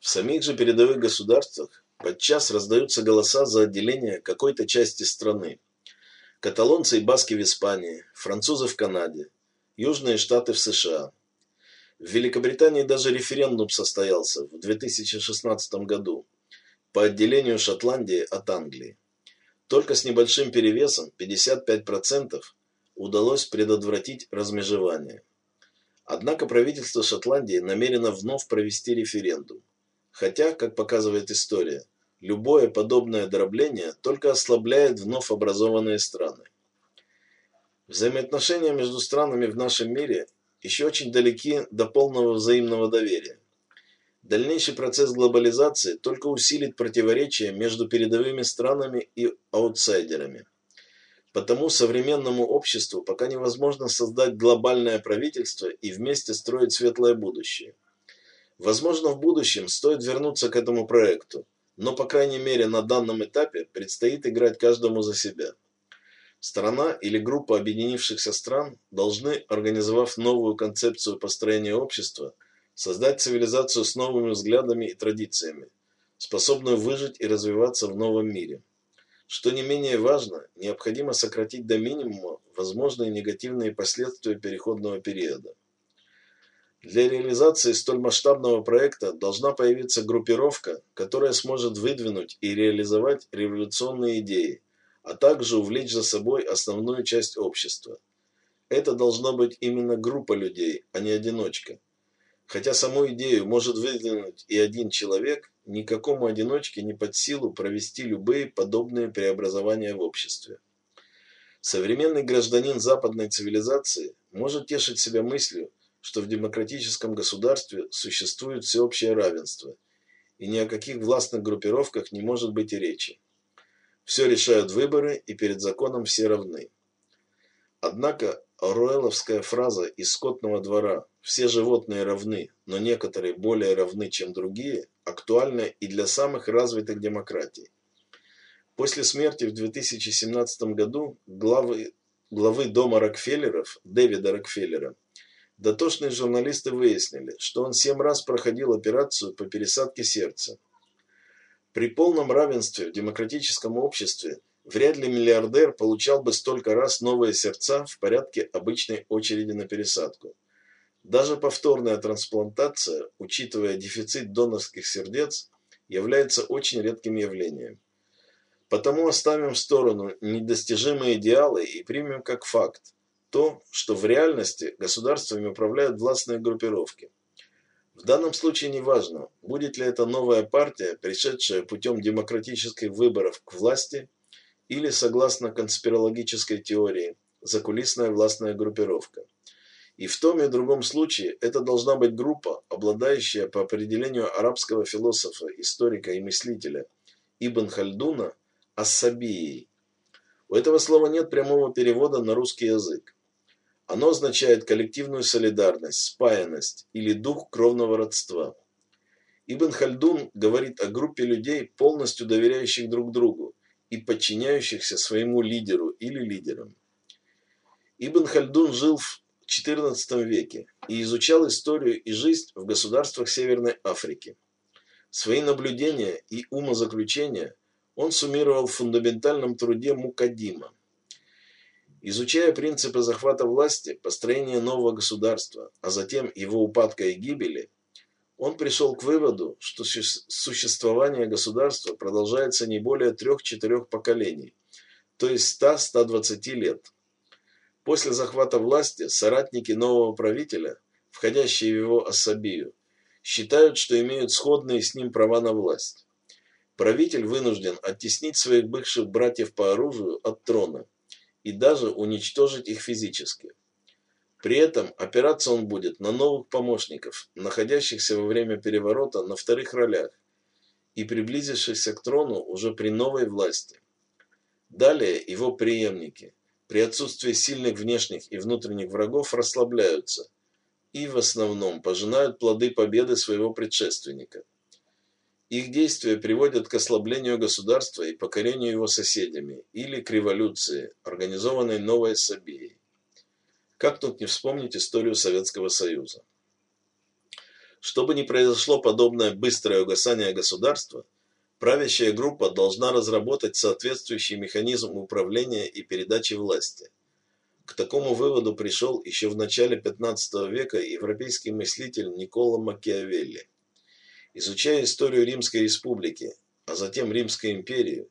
В самих же передовых государствах подчас раздаются голоса за отделение какой-то части страны. Каталонцы и баски в Испании, французы в Канаде, Южные Штаты в США. В Великобритании даже референдум состоялся в 2016 году по отделению Шотландии от Англии. Только с небольшим перевесом 55% удалось предотвратить размежевание. Однако правительство Шотландии намерено вновь провести референдум. Хотя, как показывает история, любое подобное дробление только ослабляет вновь образованные страны. Взаимоотношения между странами в нашем мире еще очень далеки до полного взаимного доверия. Дальнейший процесс глобализации только усилит противоречия между передовыми странами и аутсайдерами. Потому современному обществу пока невозможно создать глобальное правительство и вместе строить светлое будущее. Возможно, в будущем стоит вернуться к этому проекту, но, по крайней мере, на данном этапе предстоит играть каждому за себя. Страна или группа объединившихся стран должны, организовав новую концепцию построения общества, создать цивилизацию с новыми взглядами и традициями, способную выжить и развиваться в новом мире. Что не менее важно, необходимо сократить до минимума возможные негативные последствия переходного периода. Для реализации столь масштабного проекта должна появиться группировка, которая сможет выдвинуть и реализовать революционные идеи, а также увлечь за собой основную часть общества. Это должна быть именно группа людей, а не одиночка. Хотя саму идею может выдвинуть и один человек, никакому одиночке не под силу провести любые подобные преобразования в обществе. Современный гражданин западной цивилизации может тешить себя мыслью, что в демократическом государстве существует всеобщее равенство, и ни о каких властных группировках не может быть и речи. Все решают выборы, и перед законом все равны. Однако Оруэлловская фраза из скотного двора «все животные равны, но некоторые более равны, чем другие» актуальна и для самых развитых демократий. После смерти в 2017 году главы, главы дома Рокфеллеров Дэвида Рокфеллера дотошные журналисты выяснили, что он семь раз проходил операцию по пересадке сердца. При полном равенстве в демократическом обществе Вряд ли миллиардер получал бы столько раз новые сердца в порядке обычной очереди на пересадку. Даже повторная трансплантация, учитывая дефицит донорских сердец, является очень редким явлением. Потому оставим в сторону недостижимые идеалы и примем как факт то, что в реальности государствами управляют властные группировки. В данном случае не важно, будет ли это новая партия, пришедшая путем демократических выборов к власти – или, согласно конспирологической теории, закулисная властная группировка. И в том и другом случае это должна быть группа, обладающая по определению арабского философа, историка и мыслителя Ибн Хальдуна ассабией. У этого слова нет прямого перевода на русский язык. Оно означает коллективную солидарность, спаянность или дух кровного родства. Ибн Хальдун говорит о группе людей, полностью доверяющих друг другу, и подчиняющихся своему лидеру или лидерам. Ибн Хальдун жил в XIV веке и изучал историю и жизнь в государствах Северной Африки. Свои наблюдения и умозаключения он суммировал в фундаментальном труде Мукадима. Изучая принципы захвата власти, построения нового государства, а затем его упадка и гибели, он пришел к выводу, что существование государства продолжается не более трех-четырех поколений, то есть 100-120 лет. После захвата власти соратники нового правителя, входящие в его особию, считают, что имеют сходные с ним права на власть. Правитель вынужден оттеснить своих бывших братьев по оружию от трона и даже уничтожить их физически. При этом опираться он будет на новых помощников, находящихся во время переворота на вторых ролях и приблизившихся к трону уже при новой власти. Далее его преемники при отсутствии сильных внешних и внутренних врагов расслабляются и в основном пожинают плоды победы своего предшественника. Их действия приводят к ослаблению государства и покорению его соседями или к революции, организованной новой Сабией. Как тут не вспомнить историю Советского Союза? Чтобы не произошло подобное быстрое угасание государства, правящая группа должна разработать соответствующий механизм управления и передачи власти. К такому выводу пришел еще в начале XV века европейский мыслитель Никола Макиавелли. Изучая историю Римской республики, а затем Римской империи,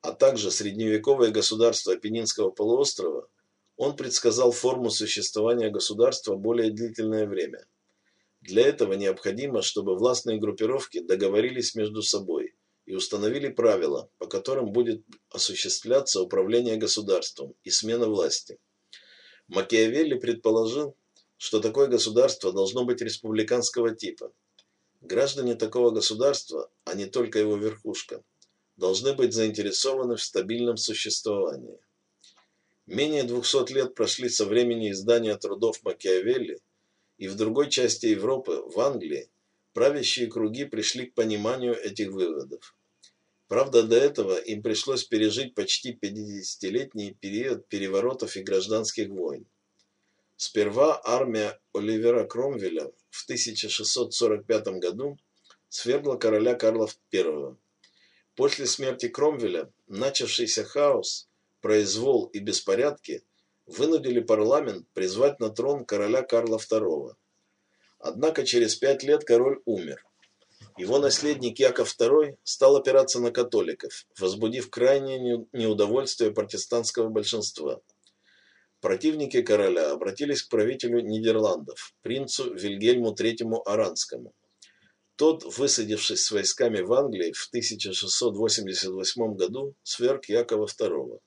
а также средневековое государство Апеннинского полуострова, он предсказал форму существования государства более длительное время. Для этого необходимо, чтобы властные группировки договорились между собой и установили правила, по которым будет осуществляться управление государством и смена власти. Макиавелли предположил, что такое государство должно быть республиканского типа. Граждане такого государства, а не только его верхушка, должны быть заинтересованы в стабильном существовании. Менее 200 лет прошли со времени издания трудов Макиавелли, и в другой части Европы, в Англии, правящие круги пришли к пониманию этих выводов. Правда, до этого им пришлось пережить почти 50-летний период переворотов и гражданских войн. Сперва армия Оливера Кромвеля в 1645 году свергла короля Карла I. После смерти Кромвеля начавшийся хаос, произвол и беспорядки вынудили парламент призвать на трон короля Карла II. Однако через пять лет король умер. Его наследник Яков II стал опираться на католиков, возбудив крайнее неудовольствие протестантского большинства. Противники короля обратились к правителю Нидерландов, принцу Вильгельму III Аранскому. Тот, высадившись с войсками в Англии в 1688 году, сверг Якова II.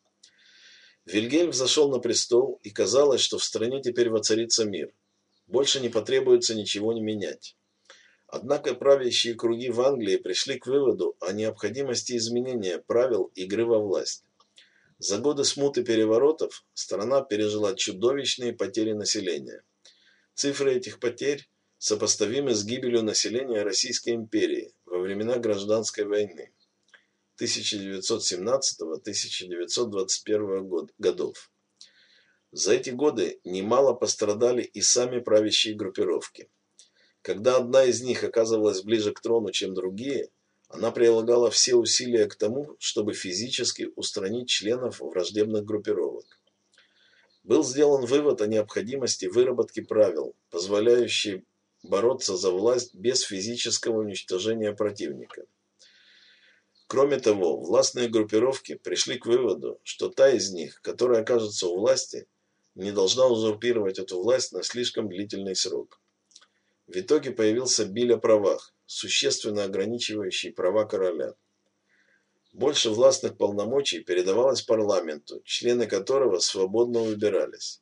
Вильгельм взошел на престол, и казалось, что в стране теперь воцарится мир. Больше не потребуется ничего не менять. Однако правящие круги в Англии пришли к выводу о необходимости изменения правил игры во власть. За годы смуты переворотов страна пережила чудовищные потери населения. Цифры этих потерь сопоставимы с гибелью населения Российской империи во времена Гражданской войны. 1917-1921 годов. За эти годы немало пострадали и сами правящие группировки. Когда одна из них оказывалась ближе к трону, чем другие, она прилагала все усилия к тому, чтобы физически устранить членов враждебных группировок. Был сделан вывод о необходимости выработки правил, позволяющих бороться за власть без физического уничтожения противника. Кроме того, властные группировки пришли к выводу, что та из них, которая окажется у власти, не должна узурпировать эту власть на слишком длительный срок. В итоге появился биль о правах, существенно ограничивающий права короля. Больше властных полномочий передавалось парламенту, члены которого свободно выбирались.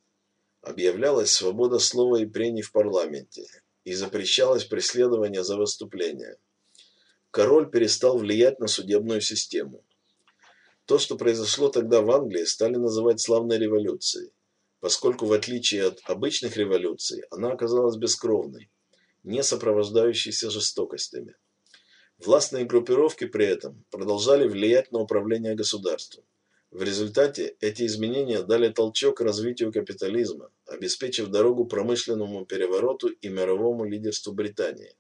Объявлялась свобода слова и прений в парламенте и запрещалось преследование за выступления король перестал влиять на судебную систему. То, что произошло тогда в Англии, стали называть славной революцией, поскольку в отличие от обычных революций, она оказалась бескровной, не сопровождающейся жестокостями. Властные группировки при этом продолжали влиять на управление государством. В результате эти изменения дали толчок развитию капитализма, обеспечив дорогу промышленному перевороту и мировому лидерству Британии.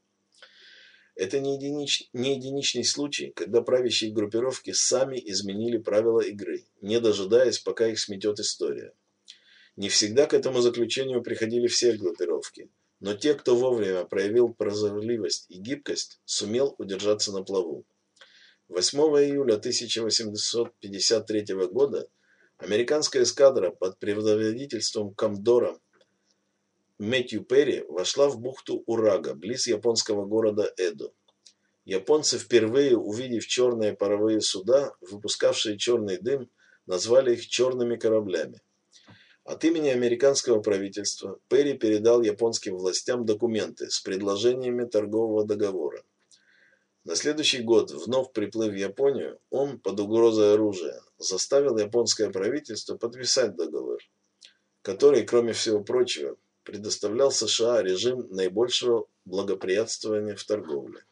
Это не, единич, не единичный случай, когда правящие группировки сами изменили правила игры, не дожидаясь, пока их сметет история. Не всегда к этому заключению приходили все группировки, но те, кто вовремя проявил прозорливость и гибкость, сумел удержаться на плаву. 8 июля 1853 года американская эскадра под предводительством Комдора Мэтью Перри вошла в бухту Урага, близ японского города Эдо. Японцы, впервые увидев черные паровые суда, выпускавшие черный дым, назвали их черными кораблями. От имени американского правительства Перри передал японским властям документы с предложениями торгового договора. На следующий год, вновь приплыв в Японию, он, под угрозой оружия, заставил японское правительство подписать договор, который, кроме всего прочего, предоставлял США режим наибольшего благоприятствования в торговле.